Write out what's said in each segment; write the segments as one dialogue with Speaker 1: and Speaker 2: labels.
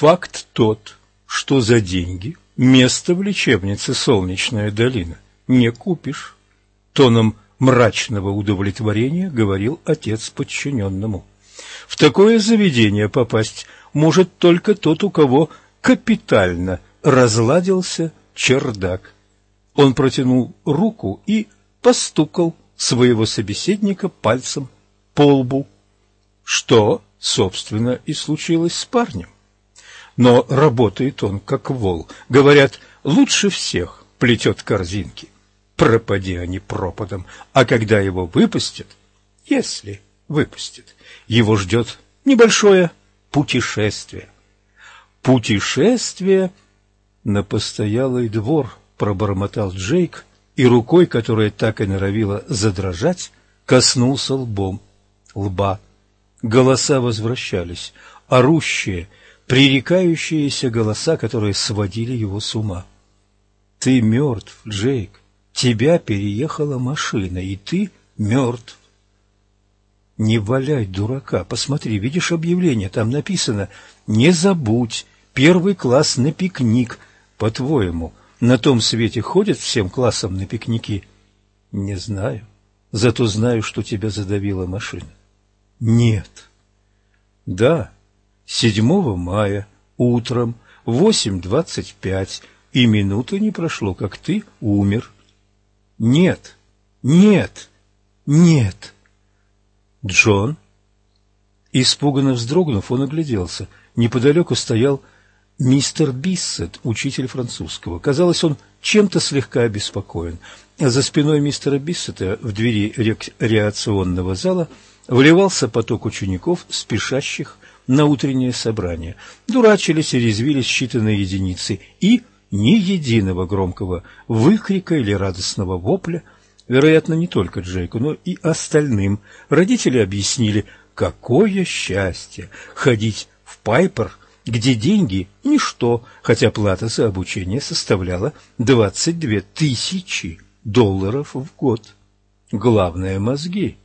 Speaker 1: Факт тот, что за деньги место в лечебнице «Солнечная долина» не купишь. Тоном мрачного удовлетворения говорил отец подчиненному. В такое заведение попасть может только тот, у кого капитально разладился чердак. Он протянул руку и постукал своего собеседника пальцем по лбу. Что, собственно, и случилось с парнем. Но работает он как вол. Говорят, лучше всех плетет корзинки. Пропади они пропадом. А когда его выпустят, если выпустят, его ждет небольшое путешествие. Путешествие на постоялый двор, пробормотал Джейк, и рукой, которая так и норовила задрожать, коснулся лбом лба. Голоса возвращались, орущие, пререкающиеся голоса, которые сводили его с ума. «Ты мертв, Джейк. Тебя переехала машина, и ты мертв». «Не валяй, дурака. Посмотри, видишь объявление? Там написано «Не забудь. Первый класс на пикник». По-твоему, на том свете ходят всем классом на пикники? Не знаю. Зато знаю, что тебя задавила машина. Нет. Да, 7 мая утром в 8.25 и минуты не прошло, как ты умер. Нет, нет, нет. Джон? Испуганно вздрогнув, он огляделся. Неподалеку стоял мистер Биссет, учитель французского. Казалось, он чем-то слегка обеспокоен. За спиной мистера Биссета в двери реакционного зала – вливался поток учеников, спешащих на утреннее собрание. Дурачились и резвились считанные единицы, и ни единого громкого выкрика или радостного вопля, вероятно, не только Джейку, но и остальным. Родители объяснили, какое счастье ходить в Пайпер, где деньги – ничто, хотя плата за обучение составляла 22 тысячи долларов в год. Главное – мозги.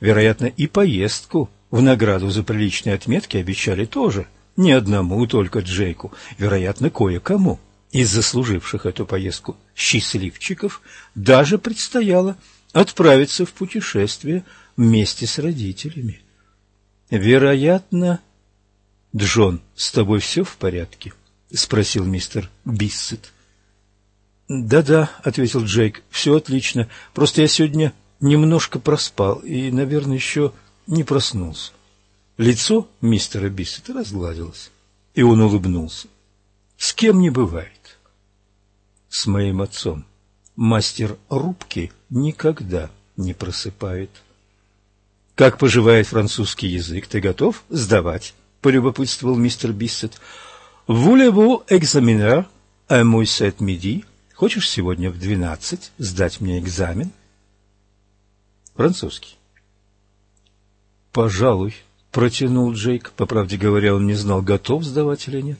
Speaker 1: Вероятно, и поездку в награду за приличные отметки обещали тоже. Не одному только Джейку, вероятно, кое-кому из заслуживших эту поездку счастливчиков даже предстояло отправиться в путешествие вместе с родителями. Вероятно, Джон, с тобой все в порядке? спросил мистер Биссет. Да-да, ответил Джейк. Все отлично. Просто я сегодня немножко проспал и, наверное, еще не проснулся. Лицо мистера Биссета разгладилось, и он улыбнулся. С кем не бывает. С моим отцом. Мастер рубки никогда не просыпает. Как поживает французский язык? Ты готов сдавать? полюбопытствовал мистер Биссет. Voulez-vous examiner un mot cet midi? Хочешь сегодня в двенадцать сдать мне экзамен? Французский. Пожалуй, протянул Джейк. По правде говоря, он не знал, готов сдавать или нет.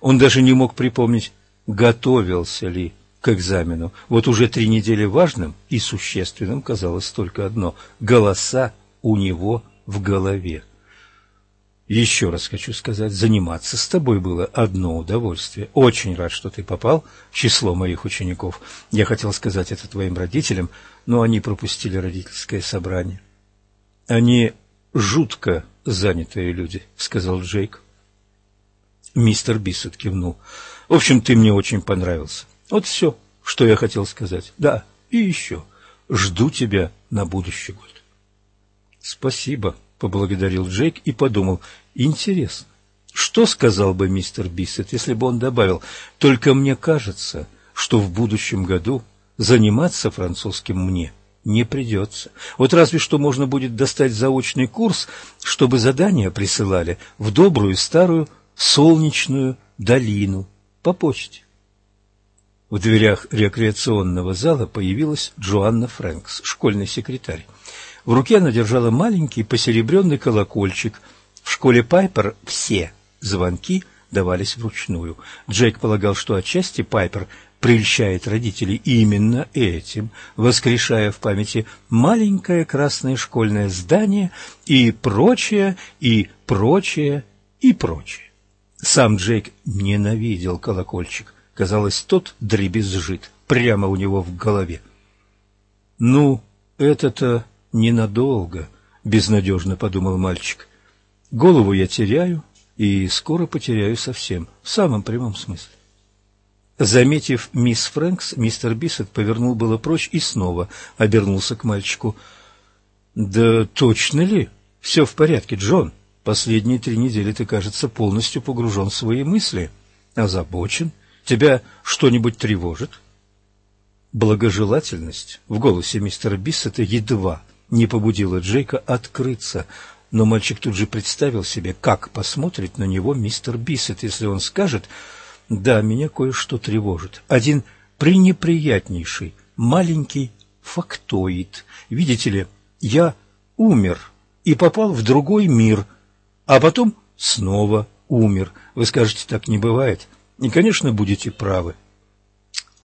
Speaker 1: Он даже не мог припомнить, готовился ли к экзамену. Вот уже три недели важным и существенным казалось только одно – голоса у него в голове. Еще раз хочу сказать, заниматься с тобой было одно удовольствие. Очень рад, что ты попал в число моих учеников. Я хотел сказать это твоим родителям, но они пропустили родительское собрание. Они жутко занятые люди, сказал Джейк. Мистер Биссет кивнул. В общем, ты мне очень понравился. Вот все, что я хотел сказать. Да, и еще. Жду тебя на будущий год. Спасибо, поблагодарил Джейк и подумал. Интересно, что сказал бы мистер Биссет, если бы он добавил «Только мне кажется, что в будущем году заниматься французским мне не придется. Вот разве что можно будет достать заочный курс, чтобы задания присылали в добрую старую солнечную долину по почте. В дверях рекреационного зала появилась Джоанна Фрэнкс, школьный секретарь. В руке она держала маленький посеребренный колокольчик. В школе Пайпер все звонки давались вручную. Джейк полагал, что отчасти Пайпер прельщает родителей именно этим, воскрешая в памяти маленькое красное школьное здание и прочее, и прочее, и прочее. Сам Джейк ненавидел колокольчик. Казалось, тот дребезжит прямо у него в голове. «Ну, это-то ненадолго», — безнадежно подумал мальчик. «Голову я теряю, и скоро потеряю совсем, в самом прямом смысле». Заметив мисс Фрэнкс, мистер Биссет повернул было прочь и снова обернулся к мальчику. «Да точно ли? Все в порядке, Джон. Последние три недели ты, кажется, полностью погружен в свои мысли. Озабочен. Тебя что-нибудь тревожит?» Благожелательность в голосе мистера Биссета едва не побудила Джейка открыться, но мальчик тут же представил себе, как посмотрит на него мистер Биссет, если он скажет да, меня кое-что тревожит. Один пренеприятнейший маленький фактоид. Видите ли, я умер и попал в другой мир, а потом снова умер. Вы скажете, так не бывает. И, конечно, будете правы.